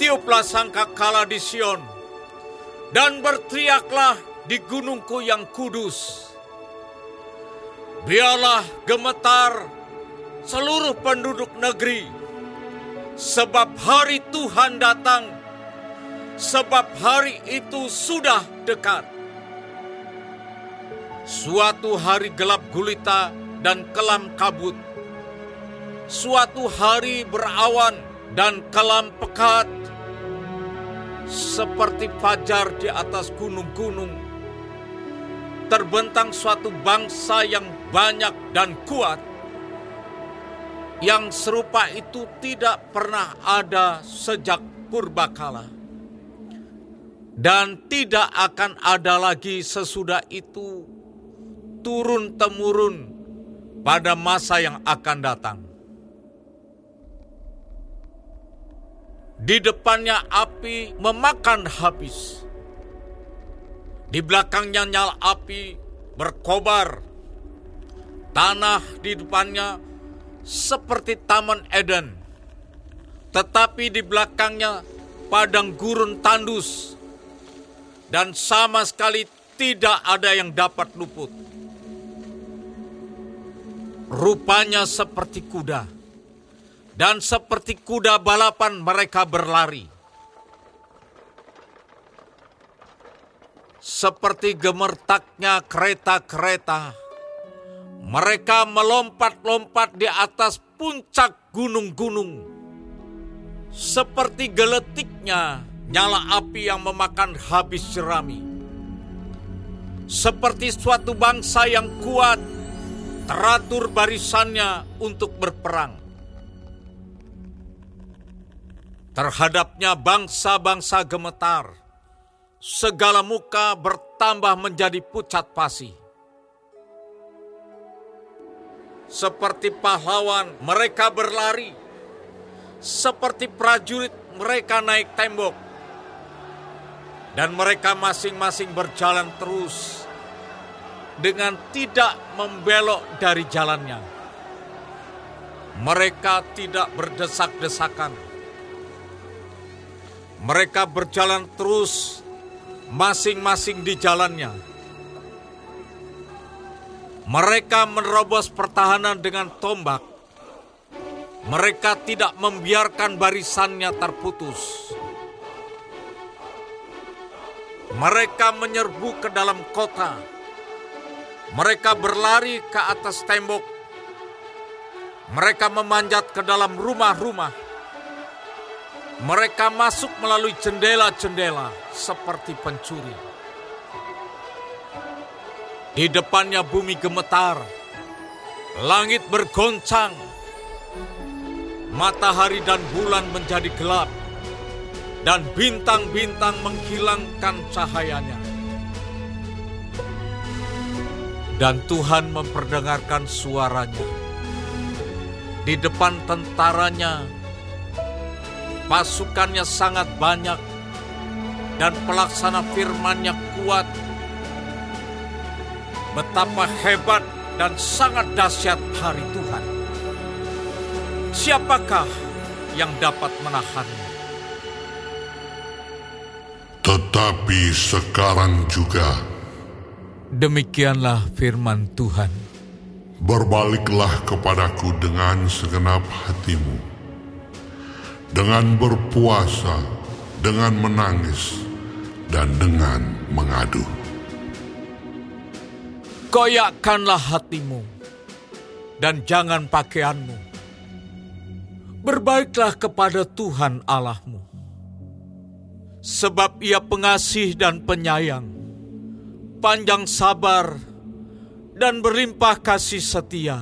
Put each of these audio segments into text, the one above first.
Tiuplah sangkakala di Sion, dan berteriaklah di gunungku yang kudus. Biarlah gemetar seluruh penduduk negeri, sebab hari Tuhan datang, sebab hari itu sudah dekat. Suatu hari gelap gulita dan kelam kabut, suatu hari berawan dan kelam pekat, seperti fajar di atas gunung-gunung. Terbentang suatu bangsa yang banyak dan kuat, yang serupa itu tidak pernah ada sejak purbakala, dan tidak akan ada lagi sesudah itu turun-temurun pada masa yang akan datang. Di depannya api memakan habis. Di belakangnya nyala api berkobar. Tanah di depannya seperti Taman Eden. Tetapi di belakangnya padang gurun tandus. Dan sama sekali tidak ada yang dapat luput. Rupanya seperti kuda dan seperti kuda balapan mereka berlari. Seperti gemertaknya kereta-kereta, mereka melompat-lompat di atas puncak gunung-gunung. Seperti geletiknya nyala api yang memakan habis jerami. Seperti suatu bangsa yang kuat, teratur barisannya untuk berperang Terhadapnya bangsa-bangsa gemetar, segala muka bertambah menjadi pucat pasi. Seperti pahlawan mereka berlari, seperti prajurit mereka naik tembok, dan mereka masing-masing berjalan terus dengan tidak membelok dari jalannya. Mereka tidak berdesak-desakan mereka berjalan terus, masing-masing di jalannya. Mereka menerobos pertahanan dengan tombak. Mereka tidak membiarkan barisannya terputus. Mereka menyerbu ke dalam kota. Mereka berlari ke atas tembok. Mereka memanjat ke dalam rumah-rumah mereka masuk melalui jendela-jendela seperti pencuri. Di depannya bumi gemetar, langit bergoncang, matahari dan bulan menjadi gelap, dan bintang-bintang menghilangkan cahayanya. Dan Tuhan memperdengarkan suaranya. Di depan tentaranya, pasukannya sangat banyak, dan pelaksana firmannya kuat. Betapa hebat dan sangat dahsyat hari Tuhan. Siapakah yang dapat menahannya? Tetapi sekarang juga, demikianlah firman Tuhan. Berbaliklah kepadaku dengan segenap hatimu dengan berpuasa, dengan menangis, dan dengan mengadu. Koyakkanlah hatimu dan jangan pakaianmu. Berbaiklah kepada Tuhan Allahmu. Sebab ia pengasih dan penyayang, panjang sabar, dan berlimpah kasih setia.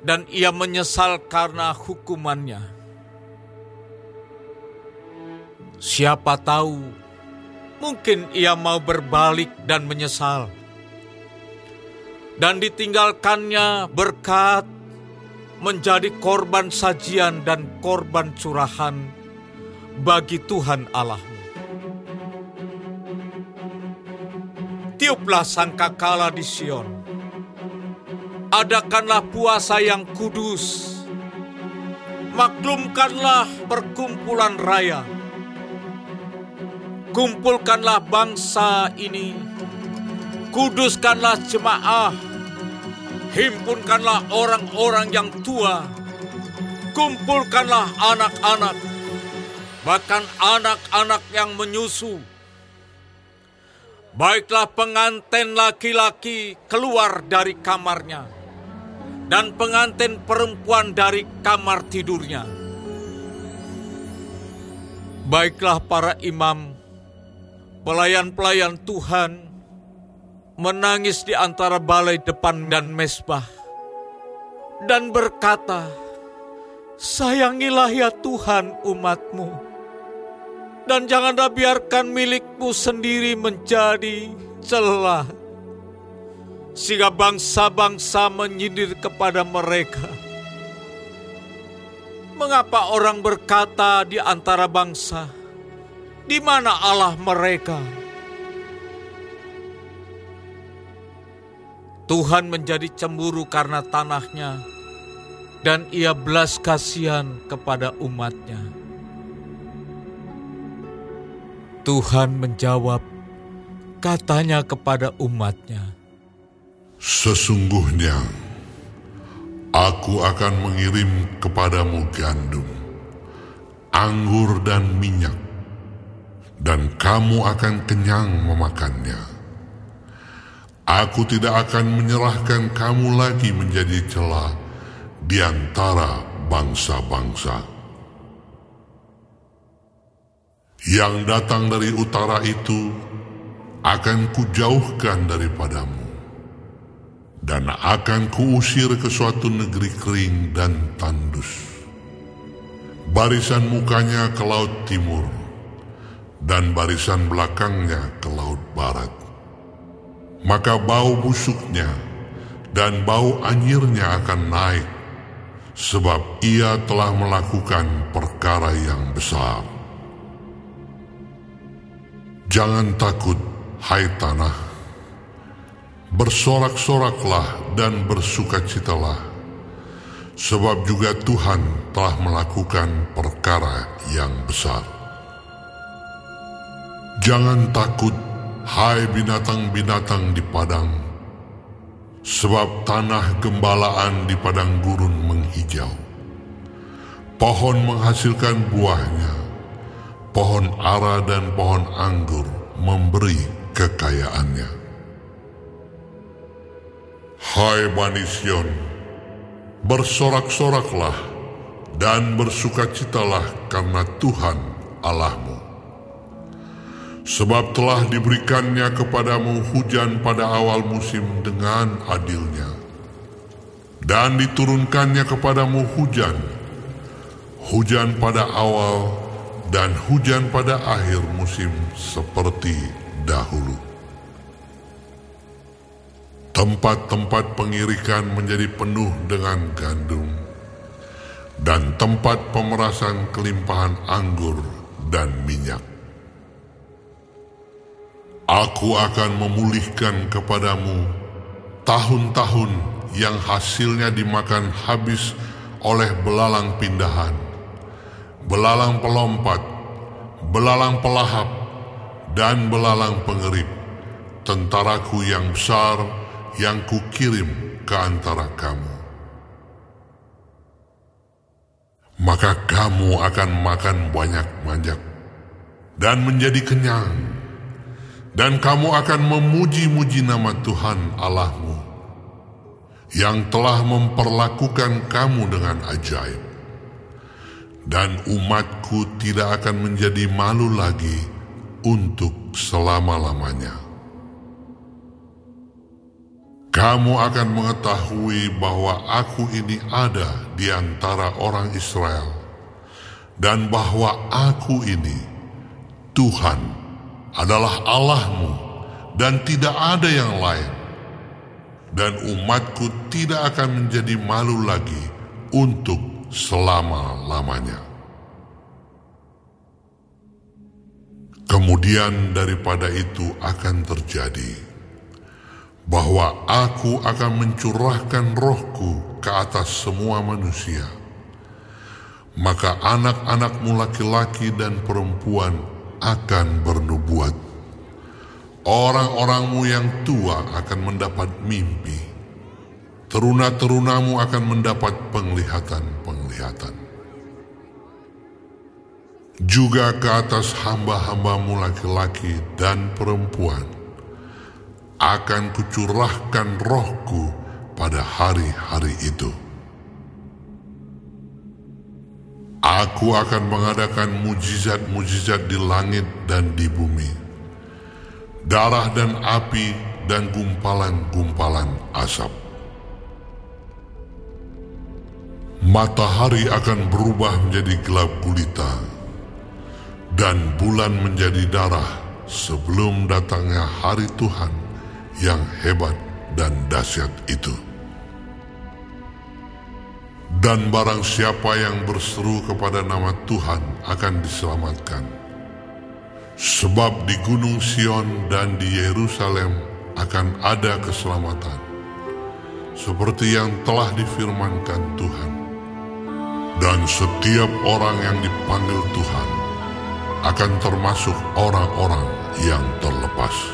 Dan ia menyesal karena hukumannya Siapa tahu, mungkin ia mau berbalik dan menyesal. Dan ditinggalkannya berkat menjadi korban sajian dan korban curahan bagi Tuhan Allahmu. Tiuplah sangkakala di Sion. Adakanlah puasa yang kudus maklumkanlah perkumpulan raya. Kumpulkanlah bangsa ini, kuduskanlah jemaah, himpunkanlah orang-orang yang tua, kumpulkanlah anak-anak, bahkan anak-anak yang menyusu. Baiklah pengantin laki-laki keluar dari kamarnya. Dan pengantin perempuan dari kamar tidurnya. Baiklah para imam, pelayan-pelayan Tuhan, menangis di antara balai depan dan mesbah, dan berkata, Sayangilah ya Tuhan umatmu, dan janganlah biarkan milikmu sendiri menjadi celah sehingga bangsa-bangsa menyindir kepada mereka. Mengapa orang berkata di antara bangsa, "Di mana Allah mereka?" Tuhan menjadi cemburu karena tanahnya, dan ia belas kasihan kepada umatnya. Tuhan menjawab, katanya kepada umatnya, Sesungguhnya, aku akan mengirim kepadamu gandum, anggur dan minyak, dan kamu akan kenyang memakannya. Aku tidak akan menyerahkan kamu lagi menjadi celah di antara bangsa-bangsa. Yang datang dari utara itu akan kujauhkan daripadamu dan akan kuusir ke suatu negeri kering dan tandus. Barisan mukanya ke laut timur, dan barisan belakangnya ke laut barat. Maka bau busuknya dan bau anyirnya akan naik, sebab ia telah melakukan perkara yang besar. Jangan takut, hai tanah, Bersorak-soraklah dan bersukacitalah, sebab juga Tuhan telah melakukan perkara yang besar. Jangan takut, hai binatang-binatang di padang, sebab tanah gembalaan di padang gurun menghijau. Pohon menghasilkan buahnya, pohon ara dan pohon anggur memberi kekayaannya. Hai Bani bersorak-soraklah dan bersukacitalah karena Tuhan Allahmu. Sebab telah diberikannya kepadamu hujan pada awal musim dengan adilnya. Dan diturunkannya kepadamu hujan, hujan pada awal dan hujan pada akhir musim seperti dahulu. Tempat-tempat pengirikan menjadi penuh dengan gandum, dan tempat pemerasan kelimpahan anggur dan minyak. Aku akan memulihkan kepadamu tahun-tahun yang hasilnya dimakan habis oleh belalang pindahan, belalang pelompat, belalang pelahap, dan belalang pengerip, tentaraku yang besar yang kukirim ke antara kamu. Maka kamu akan makan banyak manjak dan menjadi kenyang. Dan kamu akan memuji-muji nama Tuhan Allahmu yang telah memperlakukan kamu dengan ajaib. Dan umatku tidak akan menjadi malu lagi untuk selama-lamanya. Kamu akan mengetahui bahwa aku ini ada di antara orang Israel, dan bahwa aku ini, Tuhan, adalah Allahmu, dan tidak ada yang lain. Dan umatku tidak akan menjadi malu lagi untuk selama-lamanya. Kemudian daripada itu akan terjadi bahwa aku akan mencurahkan rohku ke atas semua manusia. maka anak-anakmu laki-laki dan perempuan akan bernubuat. Orang-orangmu yang tua akan mendapat mimpi. Teruna-terunamu akan mendapat penglihatan-penglihatan. Juga ke atas hamba-hambamu laki-laki dan perempuan akan kucurahkan rohku pada hari-hari itu. Aku akan mengadakan mujizat-mujizat di langit dan di bumi. Darah dan api dan gumpalan-gumpalan asap. Matahari akan berubah menjadi gelap gulita dan bulan menjadi darah sebelum datangnya hari Tuhan yang hebat dan dahsyat itu. Dan barang siapa yang berseru kepada nama Tuhan akan diselamatkan. Sebab di Gunung Sion dan di Yerusalem akan ada keselamatan. Seperti yang telah difirmankan Tuhan. Dan setiap orang yang dipanggil Tuhan akan termasuk orang-orang yang terlepas.